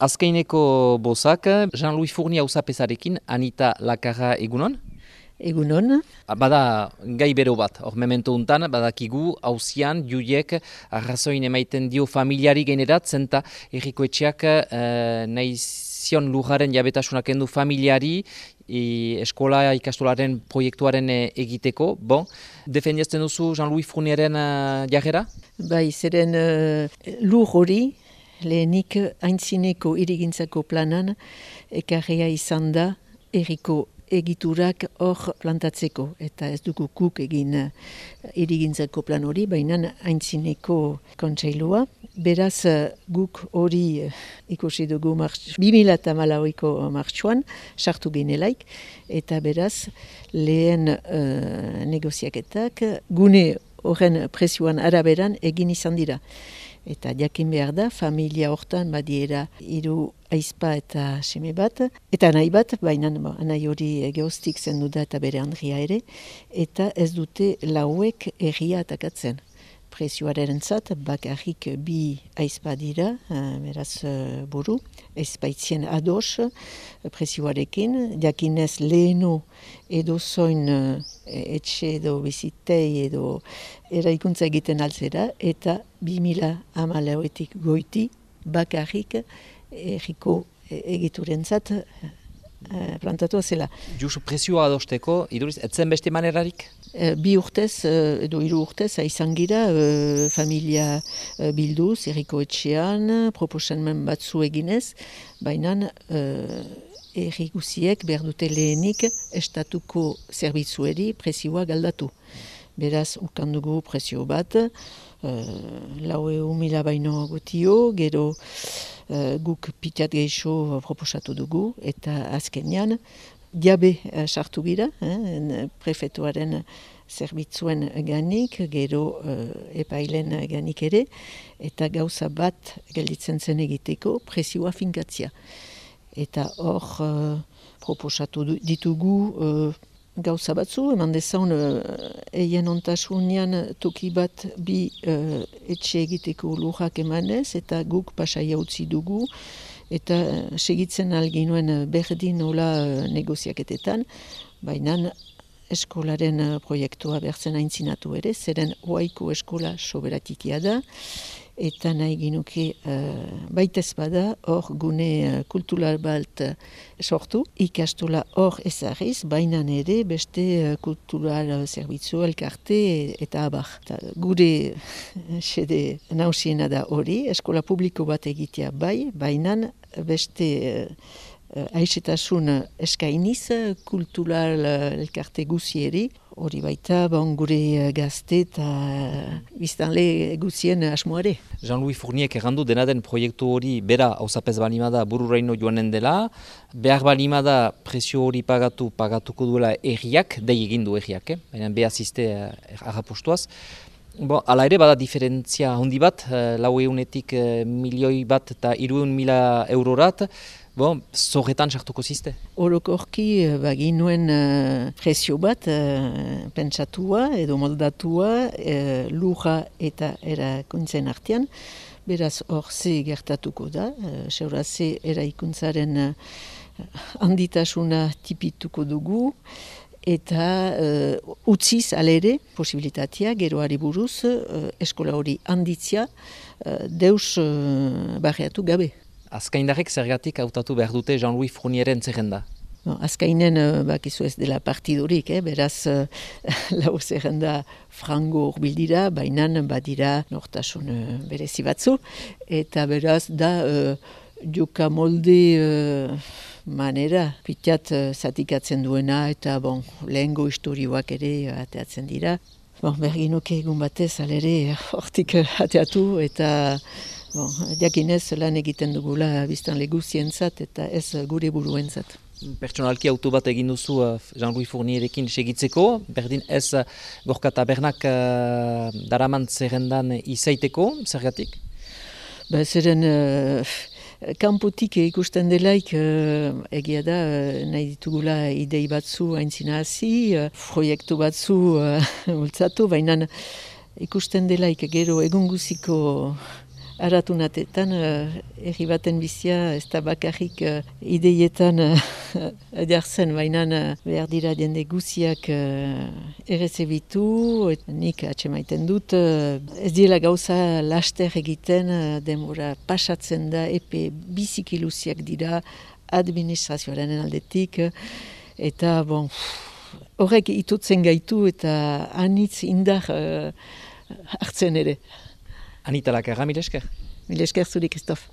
Azkaineko bozak, Jean-Louis Fournia usapezarekin, Anita Lakarra egunon? Egunon. Bada gai bero bat, hor memento untan, badakigu hauzian, juiek, arrazoin emaiten dio familiari generat, zenta erriko etxeak eh, nahi zion lujaren jabetasunak endu familiari, eskola ikastolaren proiektuaren eh, egiteko. Bon, defendiazten duzu Jean-Louis Fourniaren uh, jarrera? Bai, zeren uh, lur hori, lehenik haintzineko irigintzako planan, ekarria izan da, erriko egiturak hor plantatzeko. Eta ez dugu kuk egin uh, irigintzako plan hori, baina haintzineko kontseilua. Beraz guk hori uh, ikusi dugu martx, 2008ko martxuan, sartu ginelaik, eta beraz lehen uh, negoziaketak gune horren presioan araberan egin izan dira. Eta jakin behar da, familia hortan badiera hiru aizpa eta seme bat. Eta nahi bat, baina nahi hori geostik zen da eta bere andria ere. Eta ez dute lauek erria atakatzen. Presioaren zat, bakarrik bi aizpa dira, eh, beraz eh, buru, ezpaitzien ados presioarekin. Jakinez leheno edo zoin eh, etxe edo bizitei edo eraikuntza egiten altzera. Eta bi mila goiti bakarrik erriko egituren zat plantatu zela. Jusu presioa adosteko, iduriz, etzen beste manerarik? E, bi urtez, edo hiru urtez, izan gira, e, familia e, bilduz, erriko etxean, proposamen batzu eginez, baina e, erri guziek behar dute lehenik estatuko zerbitzueri presioa galdatu. Beraz, ukandugu presio bat, uh, lau egun mila baino gutio, gero uh, guk pitiat gehiago proposatu dugu, eta azkenean, diabe uh, sartu gira, eh, prefetuaren zerbitzuen ganik, gero uh, epailen ganik ere, eta gauza bat gelditzen zen egiteko presioa finkatzia. Eta hor uh, proposatu ditugu gauza batzu, eman dezaun uh, eien ontasunian toki bat bi uh, etxe egiteko lujak emanez, eta guk pasai utzi dugu, eta segitzen alginuen berdin nola uh, negoziaketetan, baina eskolaren proiektua bertzen aintzinatu ere, zeren oaiko eskola soberatikia da, eta nahi ginuke uh, baitez bada hor gune uh, kultural bat uh, sortu. Ikastola hor ezarriz, baina ere beste uh, kultural zerbitzu elkarte eta abar. Ta, gure xede nausiena da hori, eskola publiko bat egitea bai, baina beste uh, Aizetasun eskainiz, kultural elkarte guzieri, hori baita, bon, gure eh, gazte eta biztanle guzien asmoare. Jean-Louis Fourniek errandu dena den proiektu hori bera hausapez balimada bururaino joanen dela, behar balimada presio hori pagatu, pagatuko duela erriak, dei egindu erriak, eh? baina beha ziste uh, arrapostuaz. Bo, ala ere bada diferentzia handi bat, lau eunetik milioi bat eta iruun mila eurorat, Bon, zorretan sartuko ziste? Orokorki eh, bagin nuen uh, presio bat uh, pentsatua edo moldatua uh, lura eta erakuntzen artean. Beraz hor ze gertatuko da, uh, seura ze eraikuntzaren uh, handitasuna tipituko dugu eta uh, utziz alere posibilitatea geroari buruz uh, eskola hori handitzia uh, deus uh, barreatu gabe. Azkaindarek zergatik hautatu behar dute Jean-Louis Fournieren zerrenda? No, azkainen uh, bakizu ez dela partidurik, eh? beraz uh, lau zerrenda frango urbildira, baina badira nortasun uh, berezi batzu, eta beraz da uh, joka molde uh, manera pitiat zatikatzen duena, eta bon, lehengo historioak ere ateatzen dira. Bon, berginuke egun batez, alere, hortik ateatu, eta Bon, diakinez lan egiten dugula biztan leguzientzat eta ez gure buruentzat. Pertsonalki auto bat egin duzu uh, Jean-Louis Fournierekin segitzeko, berdin ez uh, gorka tabernak uh, daraman zerrendan izaiteko, zergatik? Ba, zeren uh, kanpotik ikusten delaik uh, egia da uh, nahi ditugula idei batzu haintzina hazi, uh, proiektu batzu uh, ultzatu, baina ikusten delaik gero egun guziko aratunatetan erri baten bizia ez da bakarrik uh, ideietan uh, jartzen, baina behar dira jende guziak errezebitu, et nik atsemaiten dut, ez diela gauza laster egiten, demora pasatzen da, epe bizikiluziak dira administrazioaren aldetik, eta bon, horrek itutzen gaitu eta anitz indar hartzen ere. Anita Lakarra, mil esker? Mil esker zuri, Kristof.